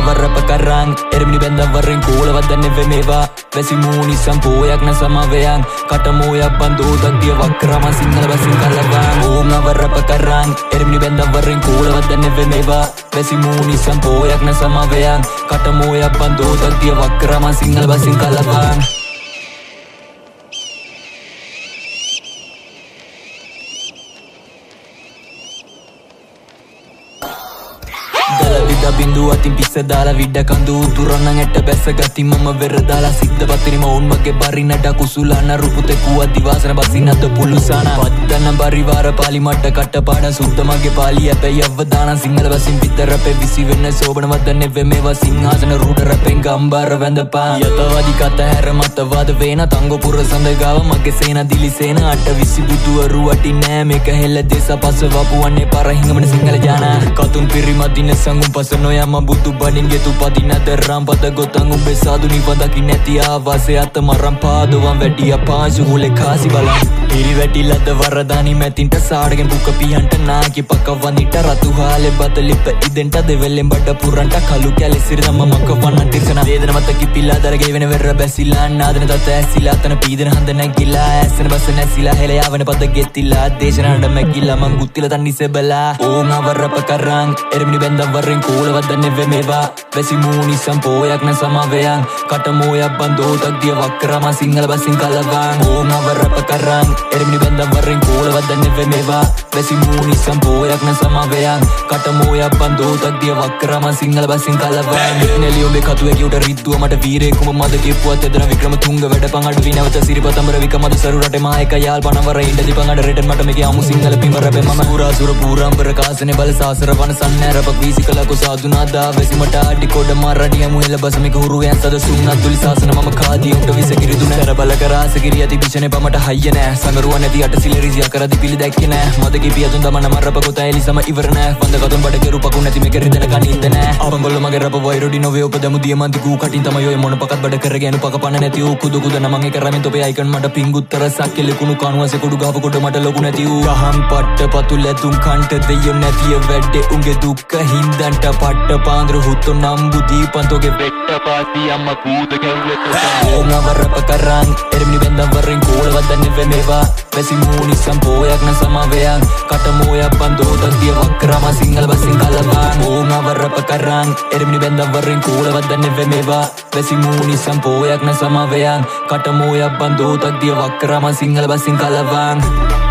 වරප කරං එරමිනි බැඳම් වරෙන් කෝලවදන්න වෙමේවා වැසි මූනි සම්පෝයක් න සමවයන් කටමෝයක් බන්දෝදක් දිය වක්‍රම සිංහල බසින් කලවන් ඕම වරප කරං එරමිනි බැඳම් වරෙන් කෝලවදන්න වෙමේවා වැසි මූනි සම්පෝයක් න සමවයන් කටමෝයක් බන්දෝදක් දිය වක්‍රම සිංහල බසින් කලවන් ගලදිද බින්දුව අතින් පිස්ස දාලා විඩ කඳු තුරන්න ඇට බැස්ස ගති මම වෙරදාලා සිද්ධ පත්තිනම ඔවුන්මගේ බරිනට කුසුලාන්න රුපුතෙකුව දිවාසන බසින්නද පුළුසාන. පත්ගන්න බරිවාර පාලිමට කට පාඩ සුද්දමගේ පාලි ඇැයි අවදාන සිංහල බසින් පිතරපෙ විසි වෙන්න සෝබනවදන්න වෙමේවා සිංහාසන රුඩරපෙන් ගම්බාර වැඳපා. යතවාදි කත හැර මතවාද වේන තංගොපුර සඳගාව මගේ සේන දිලිසේන අට විසි බුදුවරු අටි නෑ මේක හෙල්ල දෙස පස වපුුවන්නේ පරහිඟමට සිංහල ජාන. කතුන් පිරිමදින සංගුම් පස නොයම බුදු බනින්ගේ තු පදිනද රම්පද ගොතන් උඹේ සාදු නිපදකි නැති ආවාසේ අත මරම් පාදුවන් වැඩිය පාසු හුලෙ කාසි බලන්. පිරි වැටිලද වරදානි මැතින්ට සාඩගෙන් පුක පියන්ට නාකි පකවනිට රතු හාලෙ බතලිප ඉදෙන්ට දෙවෙල්ලෙන් බඩ පුරන්ට කලු කැලෙ සිරිදම මක වන්න තිරසන. වේදනමතකි පිල්ලා දරගේ වෙන වෙර බැසිලා නාදන තත් ඇසිලා තන පීදන හඳ නැගිලා ඇසන බස නැසිලා හෙලයාවන පද ගෙත්තිලා දේශනට මැකිල්ලා මං ගුත්තිල තන්නි සෙබලා. ඕම අවරප කරං එරමිනි බැඳ වරෙන් කෝලවදන්න වෙමේවා වැසි මූනි සම්පෝයක් න සමවයන් කටමෝයක් බන්දෝතක් දිය වක්කරම සිංහල බසින් කලවන් ඕම අවරප කරං එරමිනි බැඳම් වරෙන් කෝලවදන්න වෙමේවා වැසි මූනි සම්පෝයක් න සමවයන් කටමෝයක් බන්දෝතක් දිය වක්කරම සිංහල බසින් කලවන් නෙලියෝබේ කතුවැකිවට රිද්දුව මට වීරෙකුම මද කිප්පුවත් එදන වික්‍රම තුංග වැඩ පඟඩ විනවත සිරිපතම්බර විකමද සරුරට මායක යාල් පනවර ඉඩ දිපඟට රෙටන් මට මේක අමු සිංහල පිමරබ මම. පුරාසුර පූරම්බර කාසන බල සාසර වන සන්නෑරපක් වීසි කලකු සාදුනාදා වෙසිමට අඩි කොඩ මරඩිය මුහෙල බසමික හුරුවයන් සද සුන්නත් තුලි සාසන මම කාදියුට විසකිරි කර බල කරාසකිරි ඇති පිෂණ පමට හයිය නෑ. සංගරුව නැති අට සිලරිසිය කරදි පිළි දැක්කේ නෑ. මදගේ පියතුන් දමන මරප කොත එලිසම ඉවර නෑ. වඳ කතුන් බඩ කෙරු පකු නැති මේක රිදෙන කනින්ද නෑ. අපංගොල්ල මගේ රප වෛරොඩි නොවේ. උපදමු දියමන්ති කූ කටින් තමයි ඔය මොන පකත් බඩ කරගෙන පක පන නැති වූ. කුදු කුද නමගේ කරමින් තොපේ අයිකන් මට පිංගුත්තර සක්කෙල කුණු කනුවසේ කුඩු ගහප කොට මට ලොකු නැති වූ. ගහම් පට්ට පතු ලැතුම් කන්ට දෙයෝ නැතිය වැඩේ. උන්ගේ දුක්ක හින්දන්ට පට්ට පාන්දර හුත්තු නම්බු දීපන්තෝගේ වෙට්ට පාති අම්ම කූද කැව්වෙත ඕම වරප කරං එරමිනි බැඳම් වරෙන් කෝලවදන්න වෙමේවා වැසි මූනි සම්පෝයක් න සමවයන් කටමෝයක් බන්දෝතක් දිය වක්කරම සිංහල බසින් කලවන් ඕම වරප කරං එරමිනි බැඳම් වරෙන් කෝලවදන්න වෙමේවා වැසි මූනි සම්පෝයක් න සමවයන් කටමෝයක් බන්දෝතක් දිය වක්කරම සිංහල බසින් කලවන්